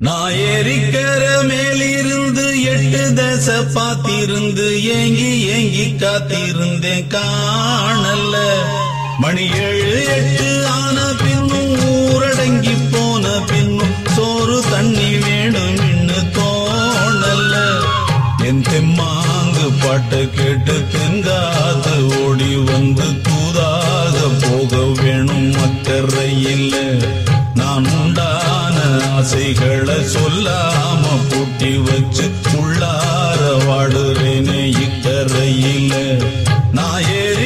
நான் ஏரிக்கர மேலிருந்து எட்டு தச பாத்திருந்து ஏங்கி ஏங்கி காத்திருந்தேன் காணல மணி ஏழு எட்டு ஆன பின்னும் ஊரடங்கி போன பின்னும் சோறு தண்ணி வேணும் இன்னு தோணல என் தெம்மாங்கு பாட்டு கேட்டு ஆசைகளை சொல்லாம பூட்டி வச்சு உள்ளார வாடுறேனே இக்கரையில். நான் ஏறி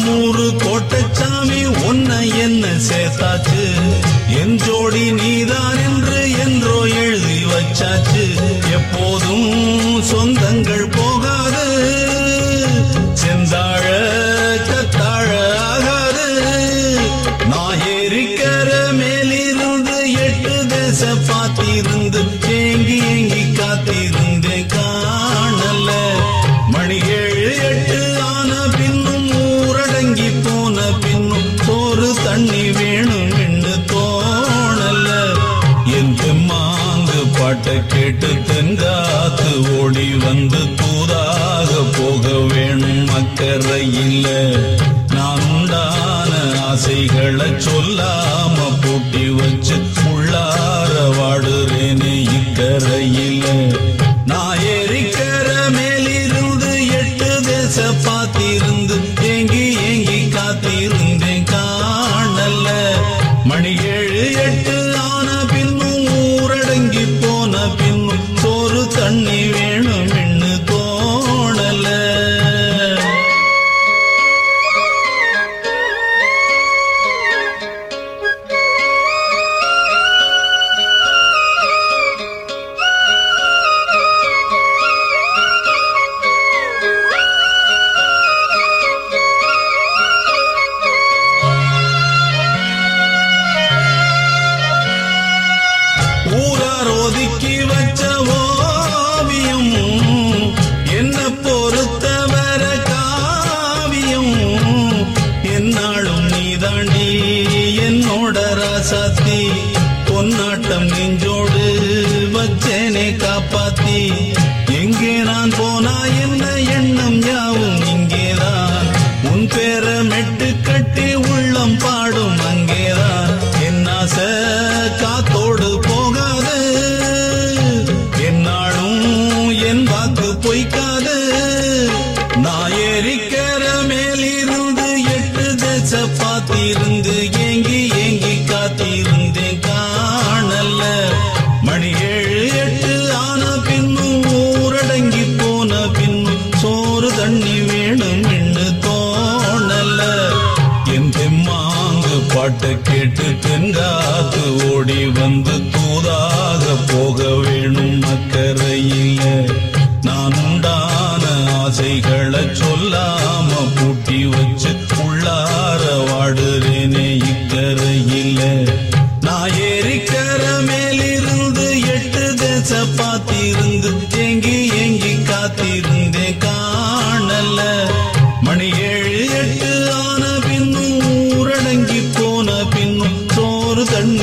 நம்மூரு கோட்டச்சாமி உன்னை என்ன சேர்த்தாச்சு? என் ஜோடி நீதான் என்று என்றோ எழுதி வச்சாச்சு. எப்போதும் சொந்தங்கள் போகாது. செந்தாழ தெம்மாங்கு பாட்டை கேட்டு தென்காத்து ஓடி வந்து தூதாக போக வேணும். அக்கறையில் நான் உண்டான ஆசைகளை சொல்லாம பூட்டி வச்சு உள்ளார வாடுறேனே இக்கரையில் நான் ஏறிக்கர மேலிருந்து எட்டு தேச பார்த்திருந்து ஏங்கி ஏங்கி காத்திருந்தேன். காணல மணி ஏழு எட்டு பொன்னாட்டம் நெஞ்சோடு வச்சேனே காப்பாத்தி. எங்கே நான் போனா என்ன எண்ணம் யாவும் இங்கேதான். உன் பேர மெட்டு கட்டி உள்ளம் பாடும் அங்கேதான். என் ஆசை காத்தோடு போகாது. என்னாலும் என் வாக்கு பொய்க்காது. நான் ஏறிக்கிற மேலிருந்து எட்டு தேச பார்த்திருந்து ஏங்கி சோறு தண்ணி வேணும் என்று தோணல. என் தெம்மாங்கு பாட்டை கேட்டு தென்காத்து ஓடி வந்து தூதாக போக வேணும் அக்கறையில். நான் உண்டான ஆசைகளை சொல்லாம பூட்டி வச்சு உள்ளார வாடுறேனே இக்கரையில் நான் ஏறிக்கர மேலிருந்து எட்டு தேச பார்த்திருந்து தேங்கிய காத்திருந்தே காணல. மணி ஏழு எட்டு ஆன பின்னும் ஊரடங்கி போன பின்னும் சோறு தண்ணி